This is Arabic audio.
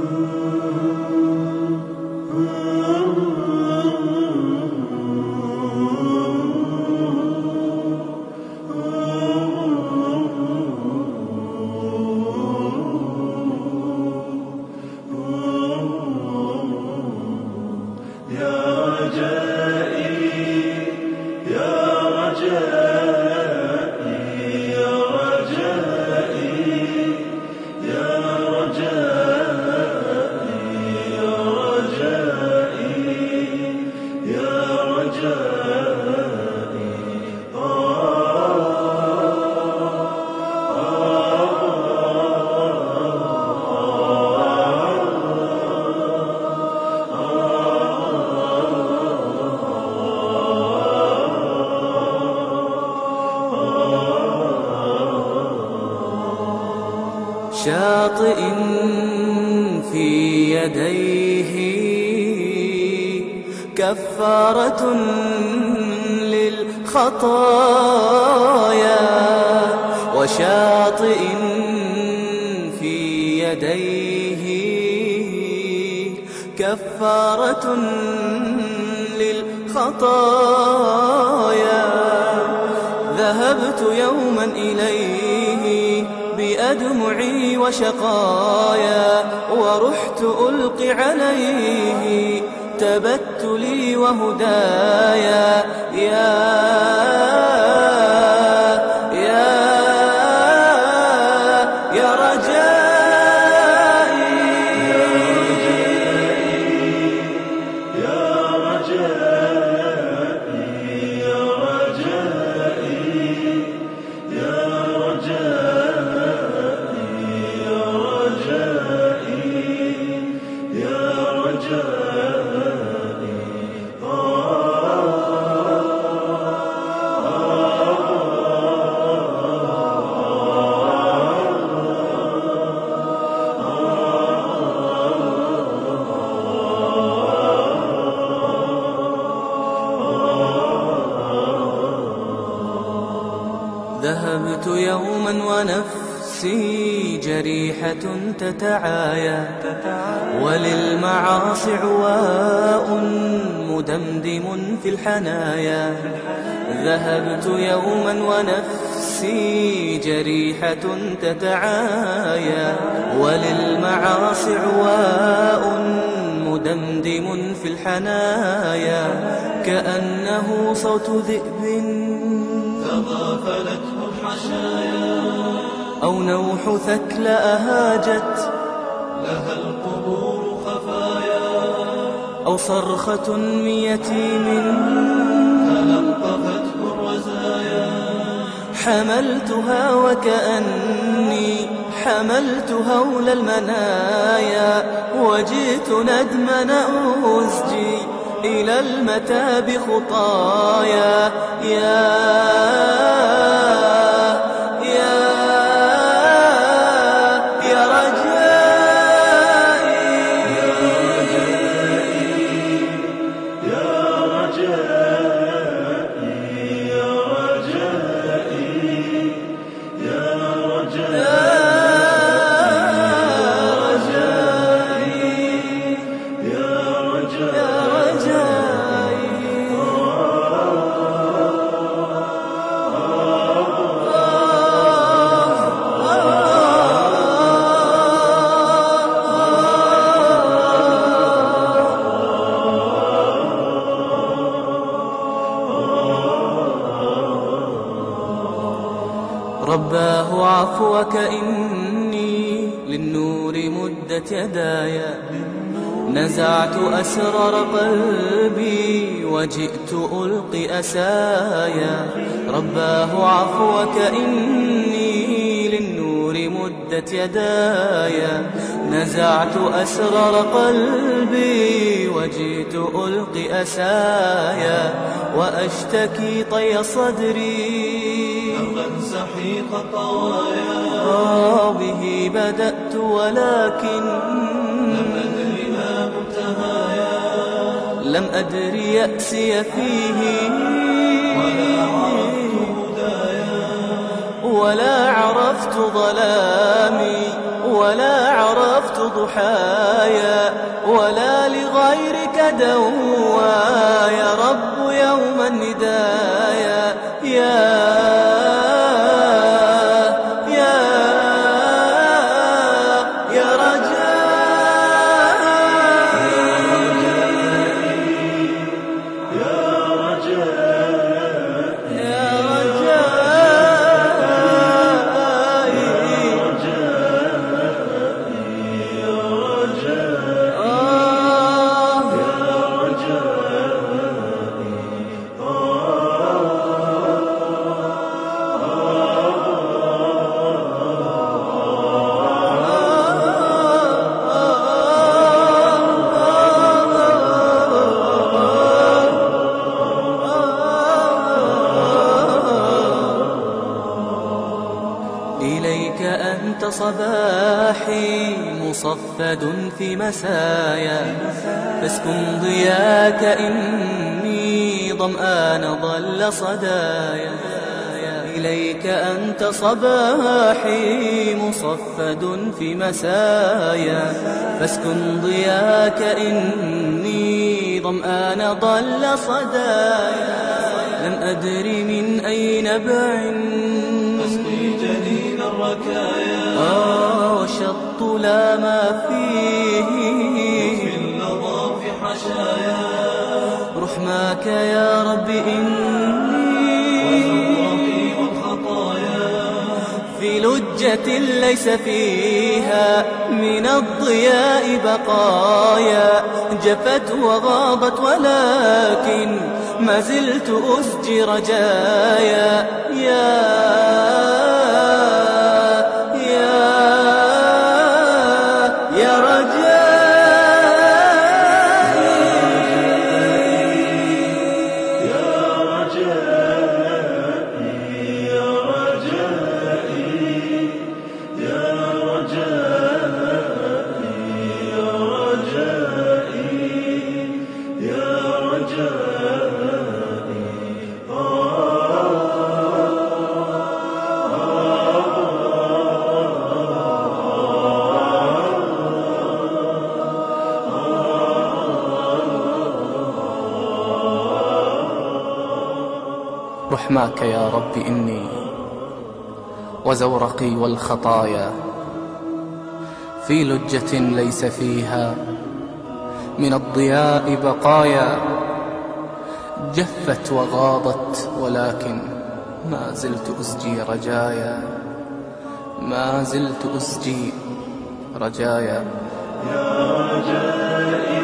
Ooh. شاطئ في يديه كفارة للخطايا وشاطئ في يديه كفارة للخطايا. بأدمعي وشقايا ورحت ألقي عليه تبتلي وهدايا. يا يا ذهبت يوما ونفسي جريحة تتعايا وللمعاصي عواء مدمدم في الحنايا ذهبت يوما ونفسي جريحة تتعايا وللمعاصي عواء مدمدم في الحنايا كأنه صوت ذئب أو نوح ثكل أهاجت لها القبور خفايا. أو صرخة من يتيم تلقفته الرزايا حملتها وكأني حملت هول المنايا. وجئت ندمن أزجي إلى المتاب خطايا. يا يا رباه عفوك إني للنور مدت يداي. نزعت أسرار قلبي وجئت ألقي أسايا. رباه عفوك إني مدت يداي نزعت أسرار قلبي وجئت ألقي أسايا وأشتكي طي صدري. أرضا سحيق الطوايا آه به بدأت ولكن لم أدر ما منتهايا لم أدر يأسي فيه ولا عرفت هدايا. ولا عرفت ظلامي ولا عرفت ضحايا ولا لغيرك دوا يا رب يوم الندايا. مصفد في مسايا. فاسكن ضياك إني ضمآن ضل صدايا. إليك أنت صباحي مصفد في مسايا. فاسكن ضياك إني ضمآن ضل صدايا. لم أدر من أي نبع أسقي جنين الركايا. آه. وشط لا ما فيه. في حشايا رحماك يا رب إني في لجة ليس فيها من الضياء بقايا. جفت وغابت ولكن ما زلت أسجي رجايا يا يا رحماك يا رب إني وزورقي والخطايا في لجة ليس فيها من الضياء بقايا جفت وغاضت ولكن ما زلت أسجي رجايا ما زلت أسجي رجايا. يا رجائي